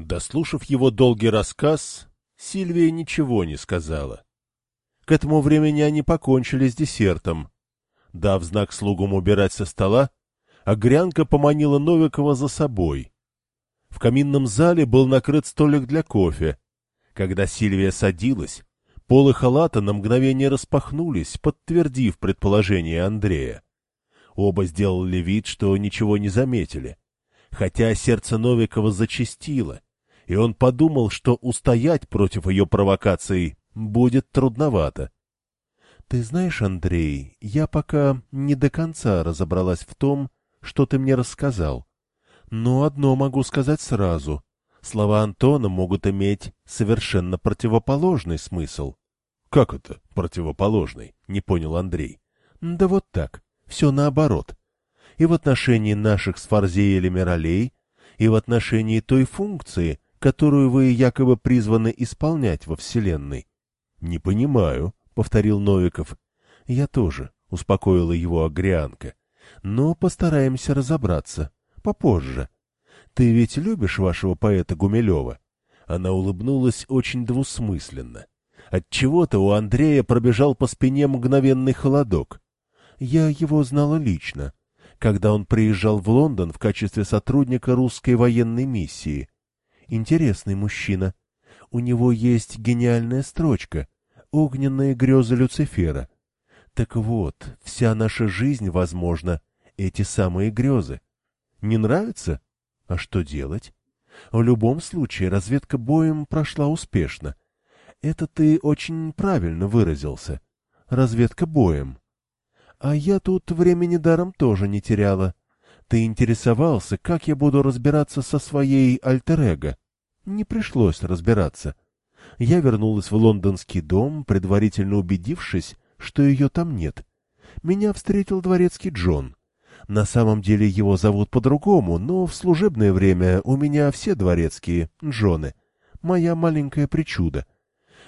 Дослушав его долгий рассказ, Сильвия ничего не сказала. К этому времени они покончили с десертом. Дав знак слугам убирать со стола, Огрянка поманила Новикова за собой. В каминном зале был накрыт столик для кофе. Когда Сильвия садилась, полы халата на мгновение распахнулись, подтвердив предположение Андрея. Оба сделали вид, что ничего не заметили. Хотя сердце Новикова зачастило, и он подумал, что устоять против ее провокаций будет трудновато. — Ты знаешь, Андрей, я пока не до конца разобралась в том, что ты мне рассказал. Но одно могу сказать сразу. Слова Антона могут иметь совершенно противоположный смысл. — Как это противоположный? — не понял Андрей. — Да вот так, все наоборот. И в отношении наших с Фарзеелями ролей, и в отношении той функции, которую вы якобы призваны исполнять во Вселенной. — Не понимаю, — повторил Новиков. — Я тоже, — успокоила его Агрианка. — Но постараемся разобраться. Попозже. Ты ведь любишь вашего поэта Гумилева? Она улыбнулась очень двусмысленно. Отчего-то у Андрея пробежал по спине мгновенный холодок. Я его знала лично, когда он приезжал в Лондон в качестве сотрудника русской военной миссии. Интересный мужчина. У него есть гениальная строчка «Огненные грезы Люцифера». Так вот, вся наша жизнь, возможно, эти самые грезы. Не нравится? А что делать? В любом случае, разведка боем прошла успешно. Это ты очень правильно выразился. Разведка боем. А я тут времени даром тоже не теряла. Ты интересовался, как я буду разбираться со своей альтер-эго. Не пришлось разбираться. Я вернулась в лондонский дом, предварительно убедившись, что ее там нет. Меня встретил дворецкий Джон. На самом деле его зовут по-другому, но в служебное время у меня все дворецкие — Джоны. Моя маленькая причуда.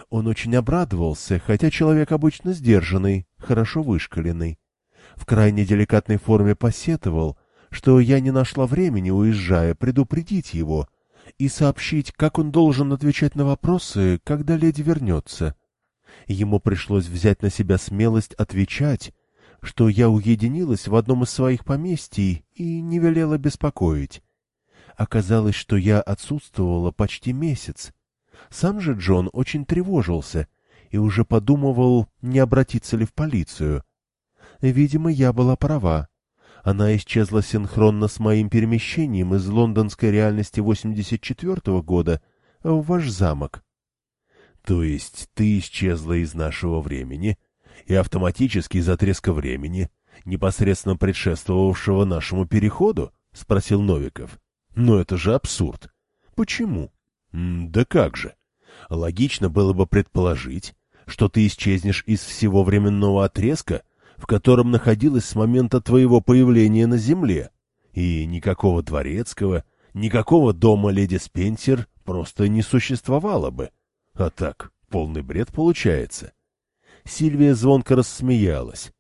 Он очень обрадовался, хотя человек обычно сдержанный, хорошо вышкаленный. В крайне деликатной форме посетовал, что я не нашла времени, уезжая, предупредить его — и сообщить, как он должен отвечать на вопросы, когда леди вернется. Ему пришлось взять на себя смелость отвечать, что я уединилась в одном из своих поместий и не велела беспокоить. Оказалось, что я отсутствовала почти месяц. Сам же Джон очень тревожился и уже подумывал, не обратиться ли в полицию. Видимо, я была права. Она исчезла синхронно с моим перемещением из лондонской реальности 84-го года в ваш замок. — То есть ты исчезла из нашего времени и автоматически из отрезка времени, непосредственно предшествовавшего нашему переходу? — спросил Новиков. — Но это же абсурд. — Почему? — Да как же. Логично было бы предположить, что ты исчезнешь из всего временного отрезка — в котором находилась с момента твоего появления на земле, и никакого дворецкого, никакого дома леди Спенсер просто не существовало бы. А так, полный бред получается. Сильвия звонко рассмеялась.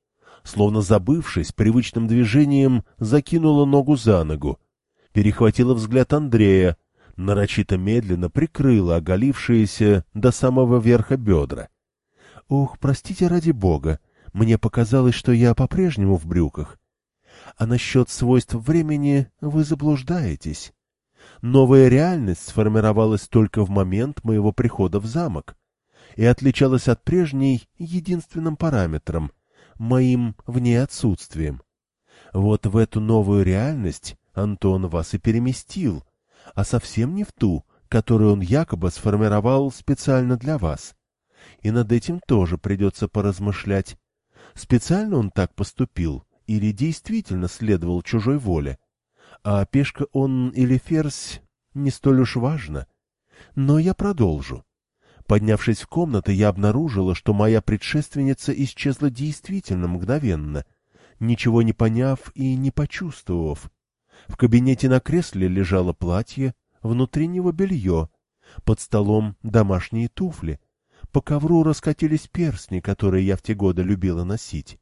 Словно забывшись, привычным движением закинула ногу за ногу, перехватила взгляд Андрея, нарочито медленно прикрыла оголившиеся до самого верха бедра. — Ох, простите ради бога, мне показалось, что я по-прежнему в брюках. А насчет свойств времени вы заблуждаетесь. Новая реальность сформировалась только в момент моего прихода в замок и отличалась от прежней единственным параметром — моим в ней отсутствием. Вот в эту новую реальность Антон вас и переместил, а совсем не в ту, которую он якобы сформировал специально для вас. И над этим тоже придется поразмышлять, Специально он так поступил или действительно следовал чужой воле? А пешка он или ферзь не столь уж важно. Но я продолжу. Поднявшись в комнату, я обнаружила, что моя предшественница исчезла действительно мгновенно, ничего не поняв и не почувствовав. В кабинете на кресле лежало платье, внутри него белье, под столом домашние туфли — по ковру раскатились перстни, которые я в те годы любила носить.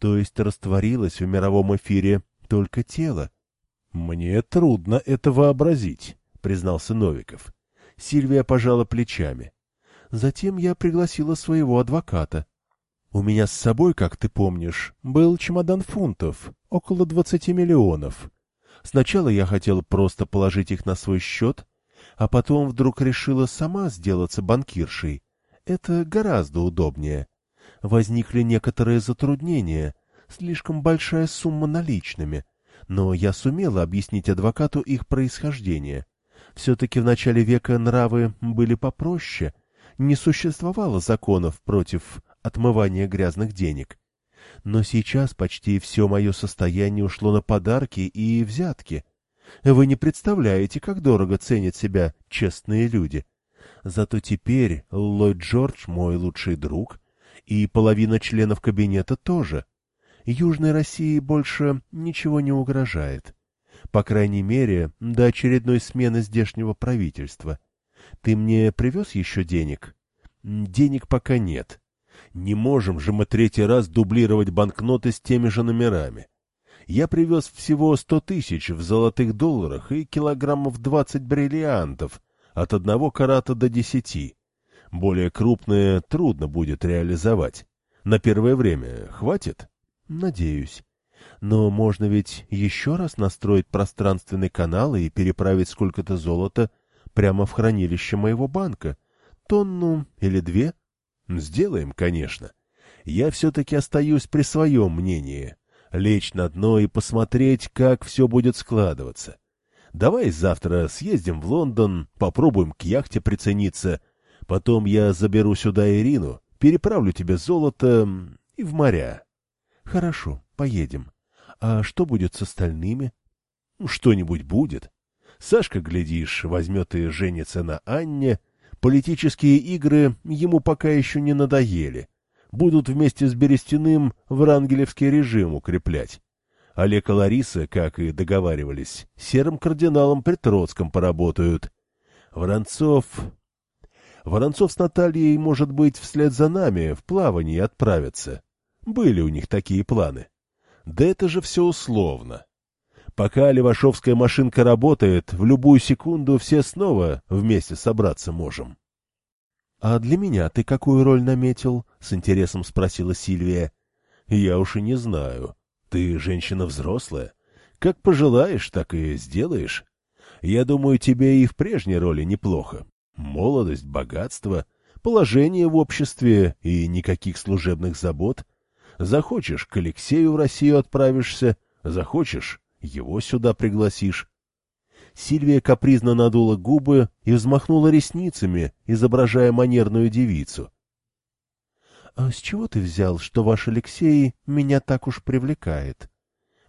То есть растворилось в мировом эфире только тело. — Мне трудно это вообразить, — признался Новиков. Сильвия пожала плечами. Затем я пригласила своего адвоката. У меня с собой, как ты помнишь, был чемодан фунтов, около двадцати миллионов. Сначала я хотела просто положить их на свой счет, а потом вдруг решила сама сделаться банкиршей. Это гораздо удобнее. Возникли некоторые затруднения, слишком большая сумма наличными, но я сумела объяснить адвокату их происхождение. Все-таки в начале века нравы были попроще, не существовало законов против отмывания грязных денег. Но сейчас почти все мое состояние ушло на подарки и взятки. Вы не представляете, как дорого ценят себя честные люди. Зато теперь Ллойд Джордж мой лучший друг, и половина членов кабинета тоже. Южной России больше ничего не угрожает. По крайней мере, до очередной смены здешнего правительства. Ты мне привез еще денег? Денег пока нет. Не можем же мы третий раз дублировать банкноты с теми же номерами. Я привез всего сто тысяч в золотых долларах и килограммов двадцать бриллиантов, от одного карата до десяти. Более крупные трудно будет реализовать. На первое время хватит? Надеюсь. Но можно ведь еще раз настроить пространственный канал и переправить сколько-то золота прямо в хранилище моего банка. Тонну или две? Сделаем, конечно. Я все-таки остаюсь при своем мнении лечь на дно и посмотреть, как все будет складываться. Давай завтра съездим в Лондон, попробуем к яхте прицениться. Потом я заберу сюда Ирину, переправлю тебе золото и в моря. Хорошо, поедем. А что будет с остальными? Что-нибудь будет. Сашка, глядишь, возьмет и женится на Анне. Политические игры ему пока еще не надоели будут вместе с Берестяным врангелевский режим укреплять. Олег и Лариса, как и договаривались, серым кардиналом при Троцком поработают. Воронцов... Воронцов с Натальей, может быть, вслед за нами в плавании отправятся. Были у них такие планы. Да это же все условно. Пока левашовская машинка работает, в любую секунду все снова вместе собраться можем. — А для меня ты какую роль наметил? — с интересом спросила Сильвия. — Я уж и не знаю. Ты женщина взрослая. Как пожелаешь, так и сделаешь. Я думаю, тебе и в прежней роли неплохо. Молодость, богатство, положение в обществе и никаких служебных забот. Захочешь, к Алексею в Россию отправишься, захочешь, его сюда пригласишь. Сильвия капризно надула губы и взмахнула ресницами, изображая манерную девицу. — А с чего ты взял, что ваш Алексей меня так уж привлекает?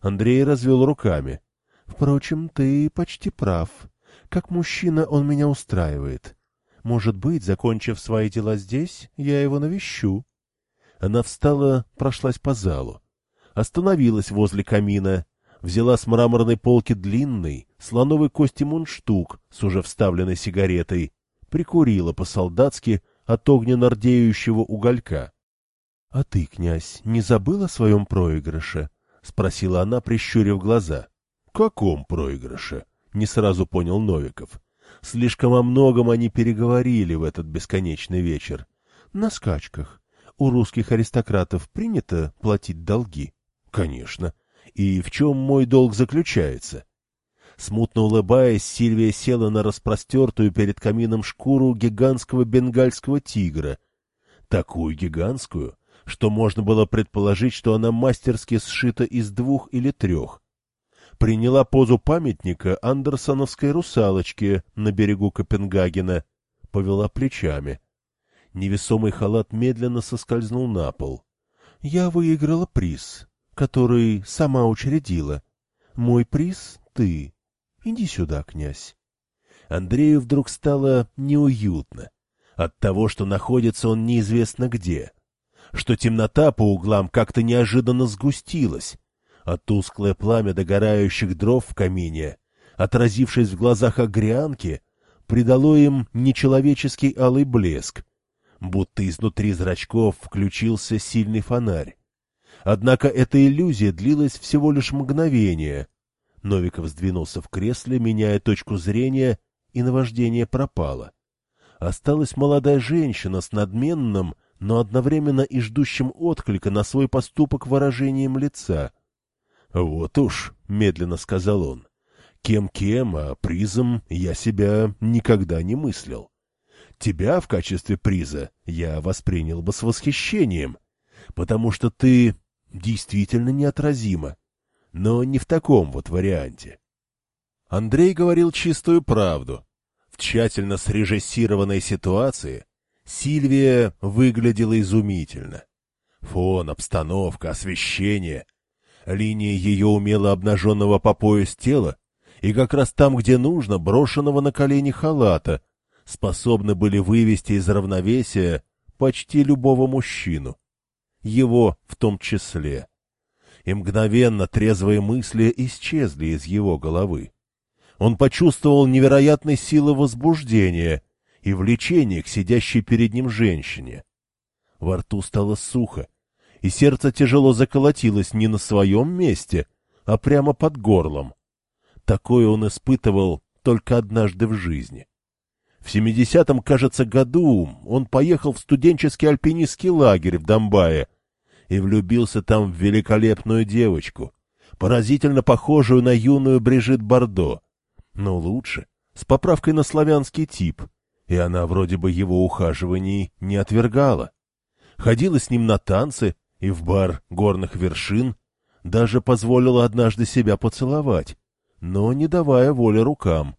Андрей развел руками. — Впрочем, ты почти прав. Как мужчина он меня устраивает. Может быть, закончив свои дела здесь, я его навещу. Она встала, прошлась по залу. Остановилась возле камина взяла с мраморной полки длинный, слоновой кости мундштук с уже вставленной сигаретой, прикурила по-солдатски от огненно рдеющего уголька. — А ты, князь, не забыл о своем проигрыше? — спросила она, прищурив глаза. — Каком проигрыше? — не сразу понял Новиков. Слишком о многом они переговорили в этот бесконечный вечер. — На скачках. У русских аристократов принято платить долги. — Конечно. — и в чем мой долг заключается? Смутно улыбаясь, Сильвия села на распростертую перед камином шкуру гигантского бенгальского тигра. Такую гигантскую, что можно было предположить, что она мастерски сшита из двух или трех. Приняла позу памятника андерсоновской русалочки на берегу Копенгагена, повела плечами. Невесомый халат медленно соскользнул на пол. — Я выиграла приз который сама учредила. Мой приз — ты. Иди сюда, князь. Андрею вдруг стало неуютно от того, что находится он неизвестно где, что темнота по углам как-то неожиданно сгустилась, а тусклое пламя догорающих дров в камине, отразившись в глазах огрянки, придало им нечеловеческий алый блеск, будто изнутри зрачков включился сильный фонарь. Однако эта иллюзия длилась всего лишь мгновение. Новиков сдвинулся в кресле, меняя точку зрения, и наваждение пропало. Осталась молодая женщина с надменным, но одновременно и ждущим отклика на свой поступок выражением лица. — Вот уж, — медленно сказал он, — кем-кем, а призом я себя никогда не мыслил. Тебя в качестве приза я воспринял бы с восхищением, потому что ты действительно неотразима, но не в таком вот варианте. Андрей говорил чистую правду. В тщательно срежиссированной ситуации Сильвия выглядела изумительно. Фон, обстановка, освещение, линия ее умело обнаженного по пояс тела и как раз там, где нужно, брошенного на колени халата, способны были вывести из равновесия почти любого мужчину. Его в том числе. И мгновенно трезвые мысли исчезли из его головы. Он почувствовал невероятной силы возбуждения и влечения к сидящей перед ним женщине. Во рту стало сухо, и сердце тяжело заколотилось не на своем месте, а прямо под горлом. Такое он испытывал только однажды в жизни. В 70-м, кажется, году он поехал в студенческий альпинистский лагерь в Донбае и влюбился там в великолепную девочку, поразительно похожую на юную Брижит Бардо, но лучше, с поправкой на славянский тип, и она вроде бы его ухаживаний не отвергала. Ходила с ним на танцы и в бар горных вершин, даже позволила однажды себя поцеловать, но не давая воли рукам.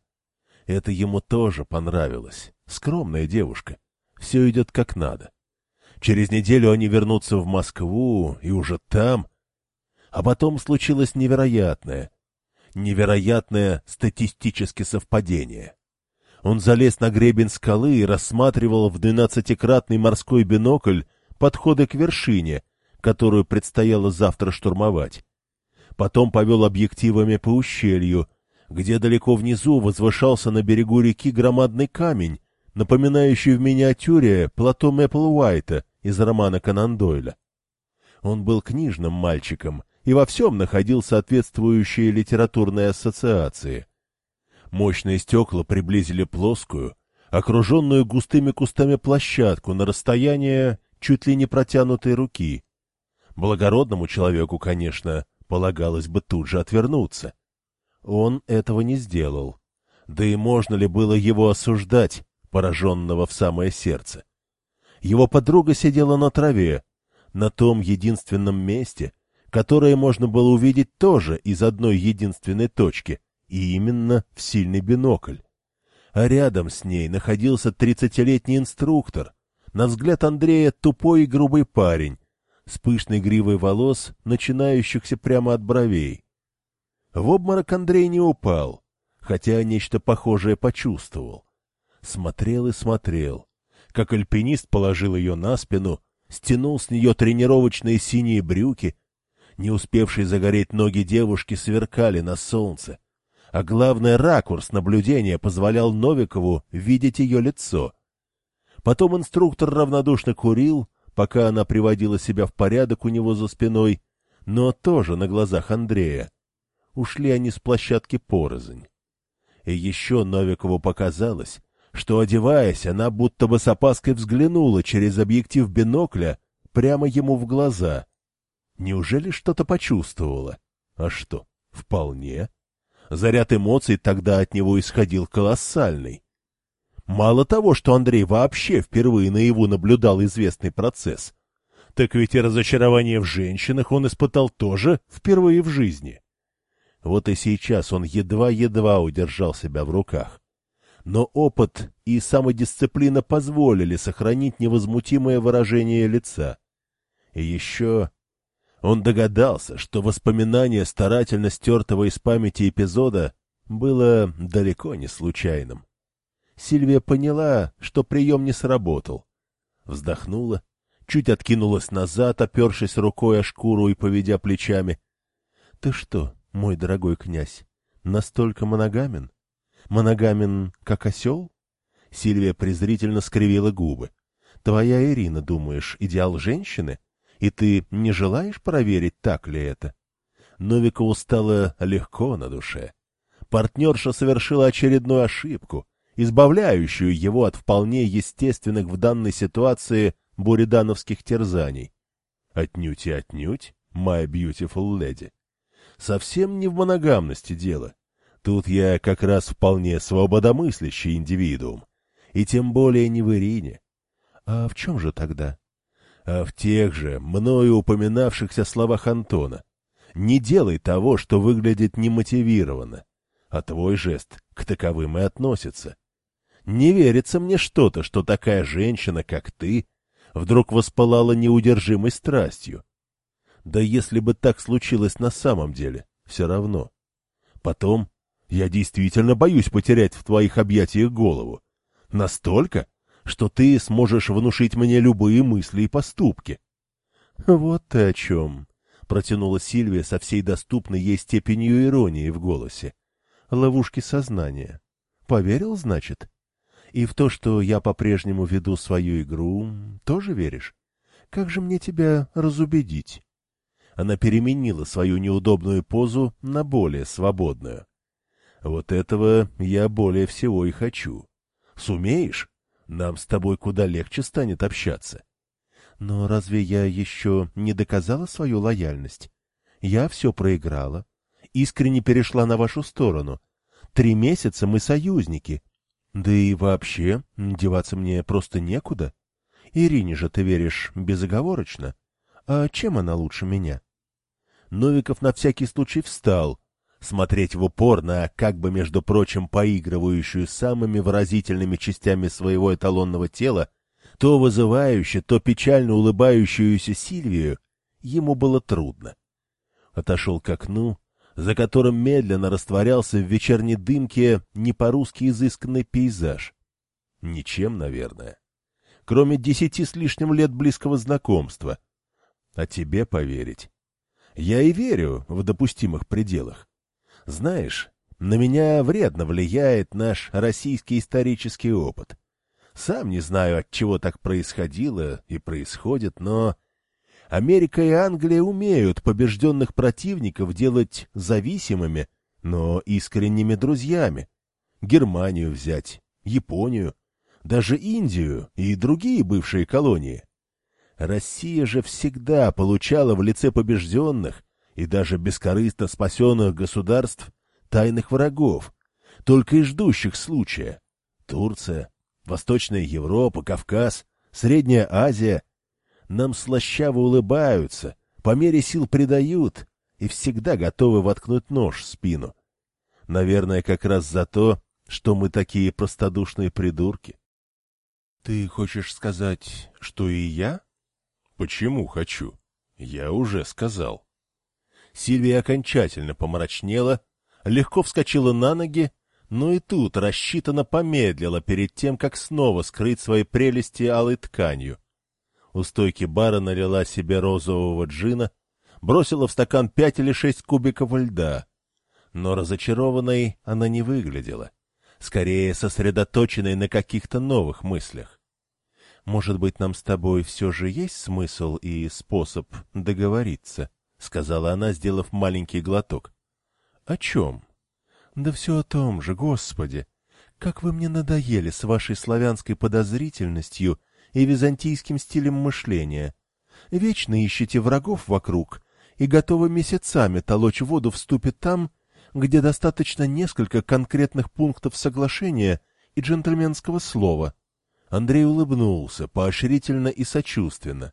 Это ему тоже понравилось. Скромная девушка. Все идет как надо. Через неделю они вернутся в Москву, и уже там... А потом случилось невероятное. Невероятное статистическое совпадение. Он залез на гребень скалы и рассматривал в двенадцатикратный морской бинокль подходы к вершине, которую предстояло завтра штурмовать. Потом повел объективами по ущелью, где далеко внизу возвышался на берегу реки громадный камень, напоминающий в миниатюре плато Мэппл Уайта из романа Конан Дойля. Он был книжным мальчиком и во всем находил соответствующие литературные ассоциации. Мощные стекла приблизили плоскую, окруженную густыми кустами площадку на расстояние чуть ли не протянутой руки. Благородному человеку, конечно, полагалось бы тут же отвернуться. Он этого не сделал. Да и можно ли было его осуждать, пораженного в самое сердце? Его подруга сидела на траве, на том единственном месте, которое можно было увидеть тоже из одной единственной точки, и именно в сильный бинокль. А рядом с ней находился тридцатилетний инструктор, на взгляд Андрея тупой и грубый парень, с пышной гривой волос, начинающихся прямо от бровей. В обморок Андрей не упал, хотя нечто похожее почувствовал. Смотрел и смотрел, как альпинист положил ее на спину, стянул с нее тренировочные синие брюки, не успевшие загореть ноги девушки сверкали на солнце, а главный ракурс наблюдения позволял Новикову видеть ее лицо. Потом инструктор равнодушно курил, пока она приводила себя в порядок у него за спиной, но тоже на глазах Андрея. Ушли они с площадки порознь. И еще Новикову показалось, что, одеваясь, она будто бы с опаской взглянула через объектив бинокля прямо ему в глаза. Неужели что-то почувствовала? А что, вполне. Заряд эмоций тогда от него исходил колоссальный. Мало того, что Андрей вообще впервые наяву наблюдал известный процесс, так ведь и разочарование в женщинах он испытал тоже впервые в жизни. Вот и сейчас он едва-едва удержал себя в руках. Но опыт и самодисциплина позволили сохранить невозмутимое выражение лица. И еще он догадался, что воспоминание старательно стертого из памяти эпизода было далеко не случайным. Сильвия поняла, что прием не сработал. Вздохнула, чуть откинулась назад, опершись рукой о шкуру и поведя плечами. — Ты что, мой дорогой князь, настолько моногамен? Моногамен, как осел? Сильвия презрительно скривила губы. — Твоя Ирина, думаешь, идеал женщины? — и ты не желаешь проверить, так ли это? Новикову стало легко на душе. Партнерша совершила очередную ошибку, избавляющую его от вполне естественных в данной ситуации буридановских терзаний. Отнюдь и отнюдь, my beautiful lady. Совсем не в моногамности дело. Тут я как раз вполне свободомыслящий индивидуум. И тем более не в Ирине. А в чем же тогда? А в тех же, мною упоминавшихся словах Антона. Не делай того, что выглядит немотивированно. А твой жест к таковым и относится. Не верится мне что-то, что такая женщина, как ты, вдруг воспылала неудержимой страстью. Да если бы так случилось на самом деле, все равно. Потом я действительно боюсь потерять в твоих объятиях голову. Настолько, что ты сможешь внушить мне любые мысли и поступки. — Вот ты о чем, — протянула Сильвия со всей доступной ей степенью иронии в голосе. — Ловушки сознания. Поверил, значит? И в то, что я по-прежнему веду свою игру, тоже веришь? Как же мне тебя разубедить? Она переменила свою неудобную позу на более свободную. Вот этого я более всего и хочу. Сумеешь? Нам с тобой куда легче станет общаться. Но разве я еще не доказала свою лояльность? Я все проиграла. Искренне перешла на вашу сторону. Три месяца мы союзники, да и вообще, деваться мне просто некуда. Ирине же ты веришь безоговорочно. А чем она лучше меня? Новиков на всякий случай встал. Смотреть в упор на, как бы, между прочим, поигрывающую самыми выразительными частями своего эталонного тела, то вызывающе, то печально улыбающуюся Сильвию, ему было трудно. Отошел к окну, за которым медленно растворялся в вечерней дымке не по-русски изысканный пейзаж. Ничем, наверное. Кроме десяти с лишним лет близкого знакомства. А тебе поверить. Я и верю в допустимых пределах. Знаешь, на меня вредно влияет наш российский исторический опыт. Сам не знаю, от чего так происходило и происходит, но Америка и Англия умеют побежденных противников делать зависимыми, но искренними друзьями. Германию взять, Японию, даже Индию и другие бывшие колонии. Россия же всегда получала в лице побежденных и даже бескорыстно спасенных государств тайных врагов, только и ждущих случая. Турция, Восточная Европа, Кавказ, Средняя Азия нам слащаво улыбаются, по мере сил предают и всегда готовы воткнуть нож в спину. Наверное, как раз за то, что мы такие простодушные придурки. — Ты хочешь сказать, что и я? — Почему хочу? Я уже сказал. Сильвия окончательно помрачнела, легко вскочила на ноги, но и тут рассчитанно помедлила перед тем, как снова скрыть свои прелести алой тканью. У стойки бара налила себе розового джина, бросила в стакан пять или шесть кубиков льда. Но разочарованной она не выглядела, скорее сосредоточенной на каких-то новых мыслях. «Может быть, нам с тобой все же есть смысл и способ договориться?» — сказала она, сделав маленький глоток. «О чем?» «Да все о том же, Господи! Как вы мне надоели с вашей славянской подозрительностью и византийским стилем мышления. Вечно ищете врагов вокруг и готовы месяцами толочь воду в ступе там, где достаточно несколько конкретных пунктов соглашения и джентльменского слова. Андрей улыбнулся, поощрительно и сочувственно.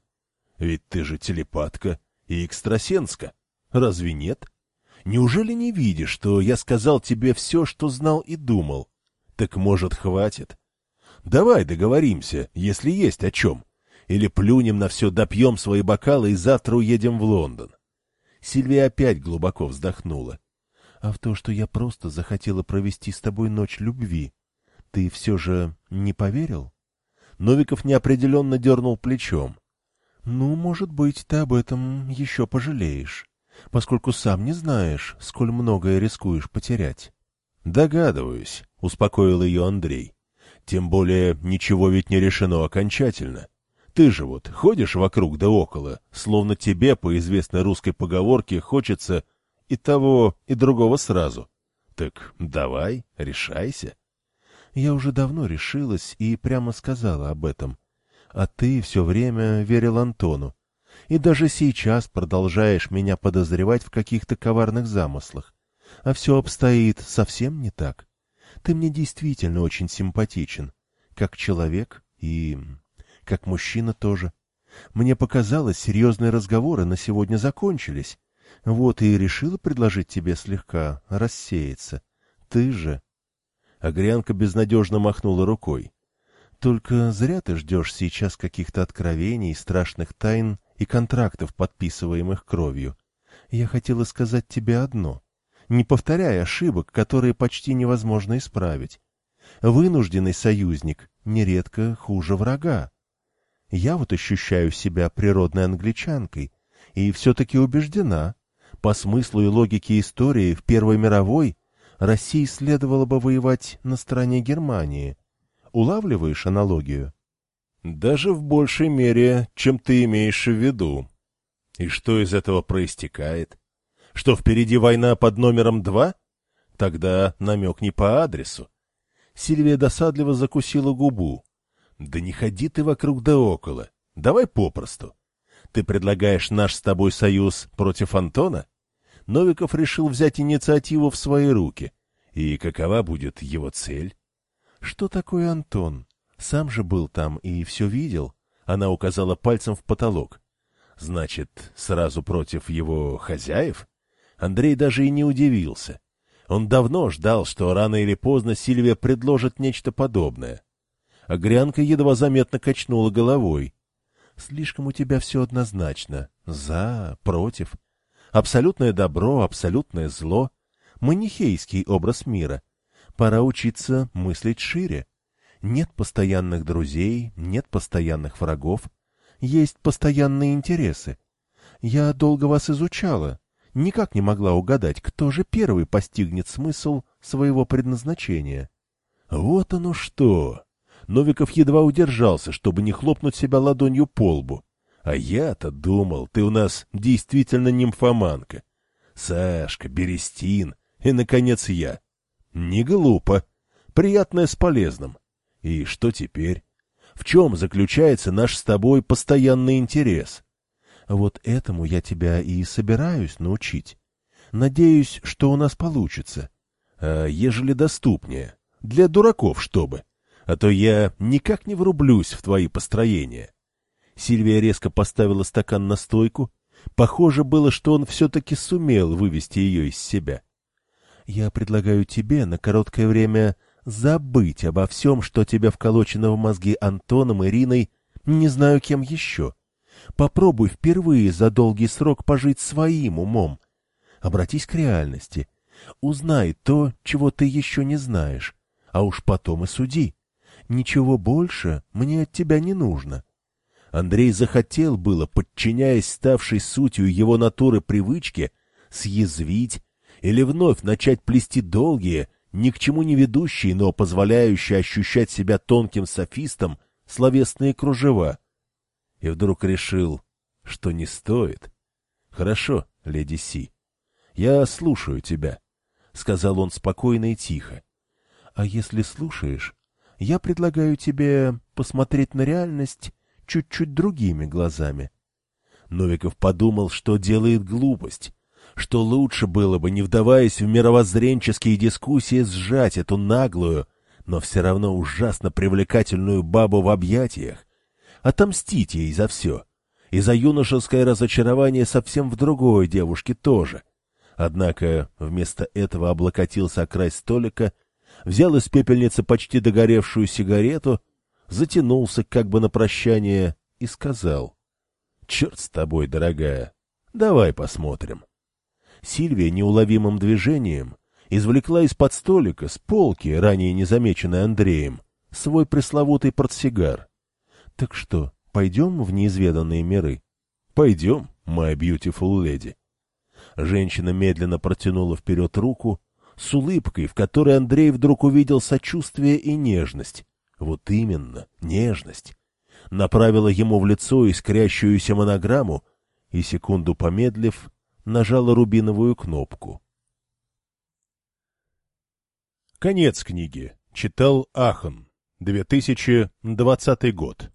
— Ведь ты же телепатка и экстрасенска. Разве нет? Неужели не видишь, что я сказал тебе все, что знал и думал? Так, может, хватит? Давай договоримся, если есть о чем. Или плюнем на все, допьем свои бокалы и завтра уедем в Лондон. Сильвия опять глубоко вздохнула. А в то, что я просто захотела провести с тобой ночь любви, ты все же не поверил? Новиков неопределенно дернул плечом. Ну, может быть, ты об этом еще пожалеешь, поскольку сам не знаешь, сколь многое рискуешь потерять. Догадываюсь, успокоил ее Андрей. Тем более ничего ведь не решено окончательно. Ты же вот ходишь вокруг да около, словно тебе, по известной русской поговорке, хочется и того, и другого сразу. Так давай, решайся. Я уже давно решилась и прямо сказала об этом. А ты все время верил Антону. И даже сейчас продолжаешь меня подозревать в каких-то коварных замыслах. А все обстоит совсем не так. Ты мне действительно очень симпатичен. Как человек и как мужчина тоже. Мне показалось, серьезные разговоры на сегодня закончились. Вот и решила предложить тебе слегка рассеяться. Ты же... Агрянка безнадежно махнула рукой. Только зря ты ждешь сейчас каких-то откровений, страшных тайн и контрактов, подписываемых кровью. Я хотела сказать тебе одно. Не повторяй ошибок, которые почти невозможно исправить. Вынужденный союзник нередко хуже врага. Я вот ощущаю себя природной англичанкой и все-таки убеждена, по смыслу и логике истории в Первой мировой России следовало бы воевать на стороне Германии. Улавливаешь аналогию? Даже в большей мере, чем ты имеешь в виду. И что из этого проистекает? Что впереди война под номером два? Тогда намек не по адресу. Сильвия досадливо закусила губу. Да не ходи ты вокруг да около. Давай попросту. Ты предлагаешь наш с тобой союз против Антона? Новиков решил взять инициативу в свои руки. И какова будет его цель? Что такое Антон? Сам же был там и все видел. Она указала пальцем в потолок. Значит, сразу против его хозяев? Андрей даже и не удивился. Он давно ждал, что рано или поздно Сильвия предложит нечто подобное. А Грянка едва заметно качнула головой. — Слишком у тебя все однозначно. За, против. Абсолютное добро, абсолютное зло. Манихейский образ мира. Пора учиться мыслить шире. Нет постоянных друзей, нет постоянных врагов. Есть постоянные интересы. Я долго вас изучала, никак не могла угадать, кто же первый постигнет смысл своего предназначения. Вот оно что! Новиков едва удержался, чтобы не хлопнуть себя ладонью по лбу. А я-то думал, ты у нас действительно нимфоманка. Сашка, Берестин и, наконец, я. Не глупо. Приятное с полезным. И что теперь? В чем заключается наш с тобой постоянный интерес? Вот этому я тебя и собираюсь научить. Надеюсь, что у нас получится. А ежели доступнее? Для дураков, чтобы. А то я никак не врублюсь в твои построения. Сильвия резко поставила стакан на стойку. Похоже было, что он все-таки сумел вывести ее из себя. Я предлагаю тебе на короткое время забыть обо всем, что тебя вколочено в мозги Антоном, Ириной, не знаю кем еще. Попробуй впервые за долгий срок пожить своим умом. Обратись к реальности. Узнай то, чего ты еще не знаешь, а уж потом и суди. Ничего больше мне от тебя не нужно. Андрей захотел было, подчиняясь ставшей сутью его натуры привычке, съязвить или вновь начать плести долгие, ни к чему не ведущие, но позволяющие ощущать себя тонким софистом, словесные кружева. И вдруг решил, что не стоит. — Хорошо, леди Си, я слушаю тебя, — сказал он спокойно и тихо. — А если слушаешь, я предлагаю тебе посмотреть на реальность чуть-чуть другими глазами. Новиков подумал, что делает глупость, что лучше было бы, не вдаваясь в мировоззренческие дискуссии, сжать эту наглую, но все равно ужасно привлекательную бабу в объятиях, отомстить ей за все, и за юношеское разочарование совсем в другой девушке тоже. Однако вместо этого облокотился о край столика, взял из пепельницы почти догоревшую сигарету, затянулся как бы на прощание и сказал, «Черт с тобой, дорогая, давай посмотрим». Сильвия неуловимым движением извлекла из-под столика, с полки, ранее незамеченной Андреем, свой пресловутый портсигар. — Так что, пойдем в неизведанные миры? — Пойдем, моя beautiful леди. Женщина медленно протянула вперед руку, с улыбкой, в которой Андрей вдруг увидел сочувствие и нежность. Вот именно, нежность. Направила ему в лицо искрящуюся монограмму и, секунду помедлив, нажала рубиновую кнопку. Конец книги. Читал Ахан. 2020 год.